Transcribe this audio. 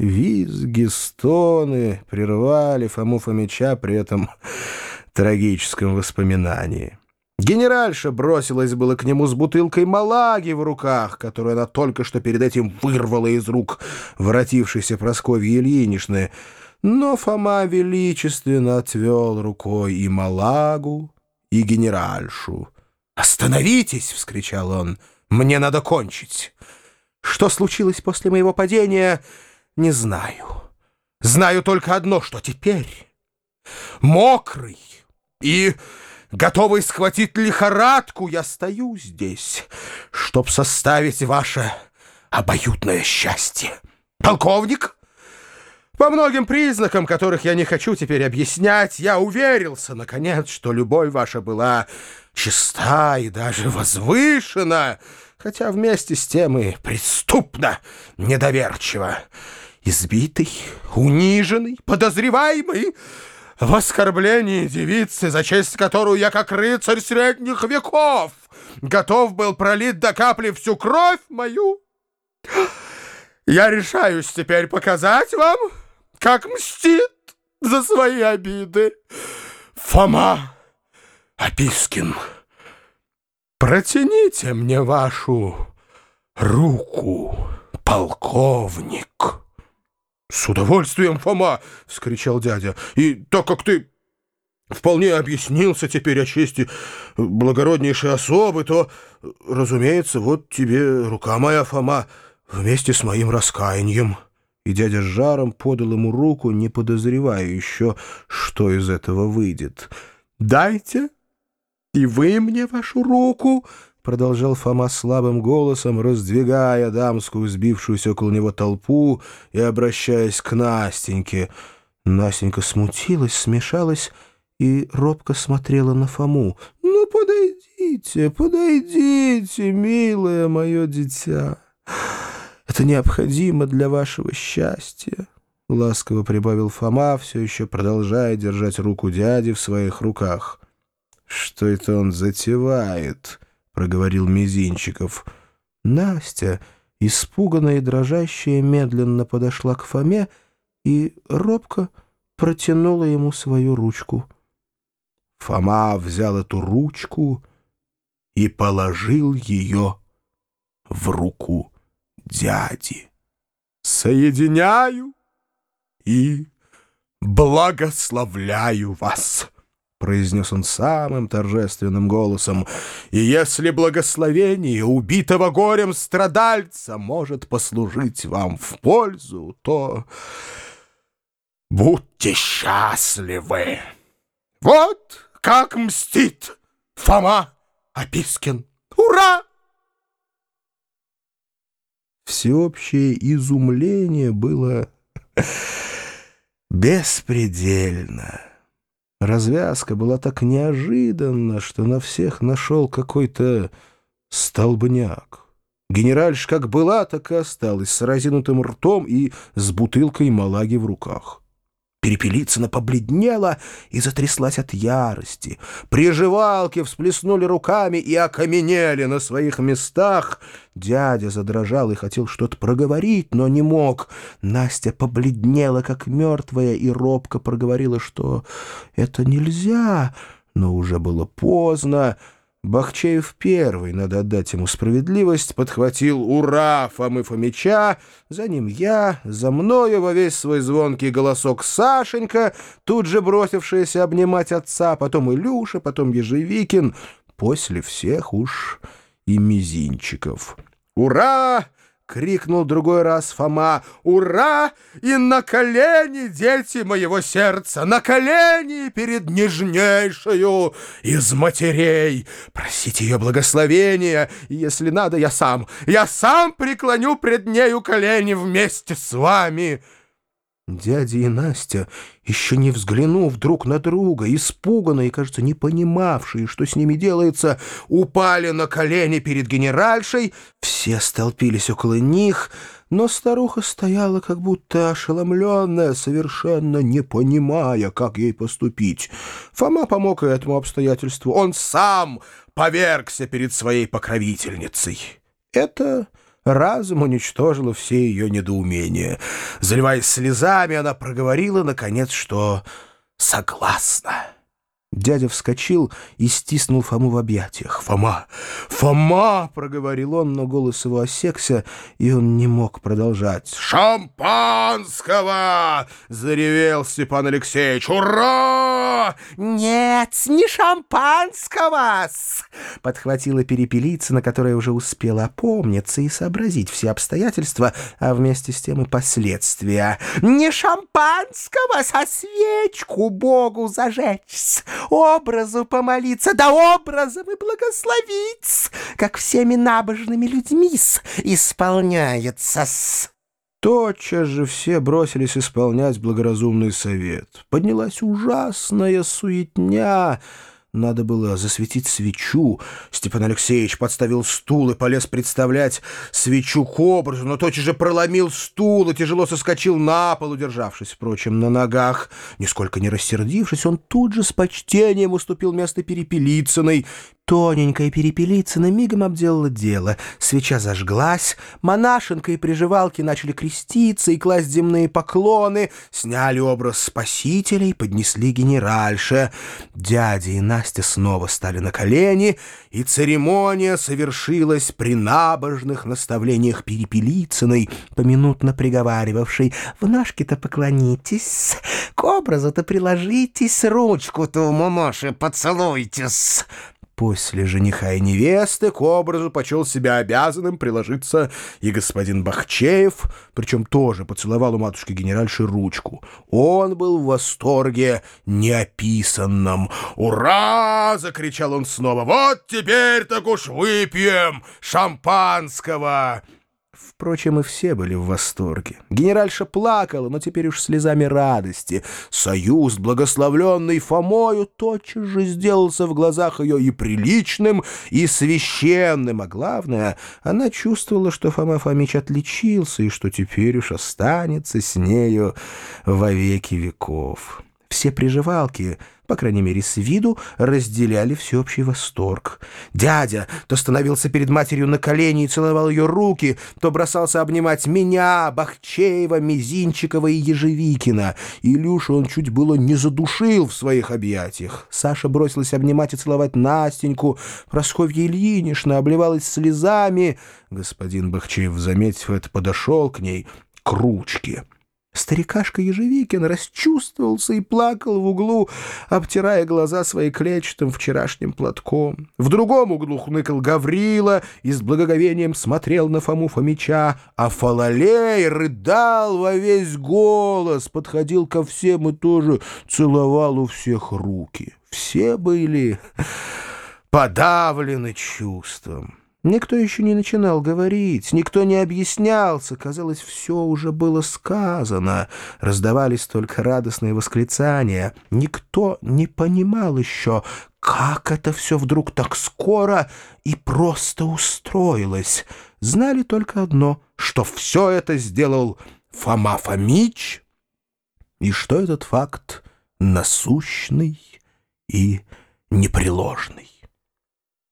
Визги, стоны прервали Фому Фомича при этом трагическом воспоминании. Генеральша бросилась было к нему с бутылкой малаги в руках, которую она только что перед этим вырвала из рук воротившейся Прасковьи Ильиничны, но Фома величественно отвел рукой и малагу, и генеральшу. «Остановитесь!» — вскричал он. «Мне надо кончить. Что случилось после моего падения, не знаю. Знаю только одно, что теперь мокрый и готовый схватить лихорадку, я стою здесь, чтоб составить ваше обоюдное счастье. Полковник, по многим признакам, которых я не хочу теперь объяснять, я уверился, наконец, что любовь ваша была чиста и даже возвышена, хотя вместе с тем и преступно недоверчиво. Избитый, униженный, подозреваемый в оскорблении девицы, за честь которую я, как рыцарь средних веков, готов был пролить до капли всю кровь мою. Я решаюсь теперь показать вам, как мстит за свои обиды Фома Опискин. Протяните мне вашу руку, полковник. «С удовольствием, Фома!» — вскричал дядя. «И так как ты вполне объяснился теперь о чести благороднейшей особы, то, разумеется, вот тебе рука моя, Фома, вместе с моим раскаянием». И дядя с жаром подал ему руку, не подозревая еще, что из этого выйдет. «Дайте, и вы мне вашу руку!» — продолжал Фома слабым голосом, раздвигая дамскую, сбившуюся около него толпу и обращаясь к Настеньке. Настенька смутилась, смешалась и робко смотрела на Фому. «Ну, подойдите, подойдите, милое мое дитя. Это необходимо для вашего счастья». Ласково прибавил Фома, все еще продолжая держать руку дяди в своих руках. «Что это он затевает?» — проговорил Мизинчиков. Настя, испуганная и дрожащая, медленно подошла к Фоме и робко протянула ему свою ручку. Фома взял эту ручку и положил ее в руку дяди. «Соединяю и благословляю вас!» Произнес он самым торжественным голосом, «и если благословение убитого горем страдальца может послужить вам в пользу, то будьте счастливы! Вот как мстит Фома Опискин! Ура!» Всеобщее изумление было беспредельно. Развязка была так неожиданна, что на всех нашел какой-то столбняк. Генеральш как была, так и осталась с разинутым ртом и с бутылкой малаги в руках. Перепелицына побледнела и затряслась от ярости. Приживалки всплеснули руками и окаменели на своих местах. Дядя задрожал и хотел что-то проговорить, но не мог. Настя побледнела, как мертвая, и робко проговорила, что это нельзя, но уже было поздно. Бахчеев первый, надо отдать ему справедливость, подхватил «Ура!» Фомы Фомича, за ним я, за мною во весь свой звонкий голосок Сашенька, тут же бросившаяся обнимать отца, потом Илюша, потом Ежевикин, после всех уж и Мизинчиков. «Ура!» — крикнул другой раз Фома. «Ура! И на колени, дети моего сердца, на колени перед нежнейшую из матерей! Просите ее благословения, если надо, я сам, я сам преклоню пред нею колени вместе с вами!» Дядя и Настя, еще не взглянув друг на друга, испуганные кажется, не понимавшие, что с ними делается, упали на колени перед генеральшей, все столпились около них, но старуха стояла как будто ошеломленная, совершенно не понимая, как ей поступить. Фома помог этому обстоятельству. Он сам повергся перед своей покровительницей. Это разум уничтожила все ее недоумения. Заливаясь слезами, она проговорила, наконец, что согласна. Дядя вскочил и стиснул Фому в объятиях. «Фома! Фома!» — проговорил он, но голос его осекся, и он не мог продолжать. «Шампанского!» — заревел Степан Алексеевич. «Ура!» «Нет, не шампанского!» — подхватила Перепелицына, которая уже успела опомниться и сообразить все обстоятельства, а вместе с тем и последствия. «Не шампанского, со свечку Богу зажечь!» Образу помолиться, да образом и благословить, как всеми набожными людьми исполняется-с. Тотчас же все бросились исполнять благоразумный совет. Поднялась ужасная суетня — надо было засветить свечу. Степан Алексеевич подставил стул и полез представлять свечу к образу, но тотчас же проломил стул и тяжело соскочил на пол, удержавшись, впрочем, на ногах. Нисколько не рассердившись, он тут же с почтением уступил место Перепелицыной. Тоненькая перепелицына мигом обделала дело. Свеча зажглась, монашенка и приживалки начали креститься и класть земные поклоны, сняли образ спасителей, поднесли генеральше. Дядя и Настя снова стали на колени, и церемония совершилась при набожных наставлениях перепелицыной, поминутно приговаривавшей «В ножки-то поклонитесь, к образу-то приложитесь, ручку-то у мамаши поцелуйтесь». После жениха и невесты к образу почел себя обязанным приложиться и господин Бахчеев, причем тоже поцеловал у матушки генеральши ручку. Он был в восторге неописанном. «Ура!» — закричал он снова. «Вот теперь так уж выпьем шампанского!» Впрочем, и все были в восторге. Генеральша плакала, но теперь уж слезами радости. Союз, благословленный Фомою, тотчас же сделался в глазах ее и приличным, и священным, а главное, она чувствовала, что Фома Фомич отличился и что теперь уж останется с нею во веки веков. Все приживалки — по крайней мере, с виду, разделяли всеобщий восторг. Дядя то становился перед матерью на колени и целовал ее руки, то бросался обнимать меня, Бахчеева, Мизинчикова и Ежевикина. Илюшу он чуть было не задушил в своих объятиях. Саша бросилась обнимать и целовать Настеньку. Просковья Ильинична обливалась слезами. Господин Бахчеев, заметив это, подошел к ней к ручке. Старикашка Ежевикин расчувствовался и плакал в углу, обтирая глаза своей клетчатым вчерашним платком. В другом углу хныкал Гаврила и с благоговением смотрел на Фому Фомича, а Фалалей рыдал во весь голос, подходил ко всем и тоже целовал у всех руки. Все были подавлены чувством. Никто еще не начинал говорить, никто не объяснялся, казалось, все уже было сказано, раздавались только радостные восклицания. Никто не понимал еще, как это все вдруг так скоро и просто устроилось. Знали только одно, что все это сделал Фома Фомич, и что этот факт насущный и непреложный.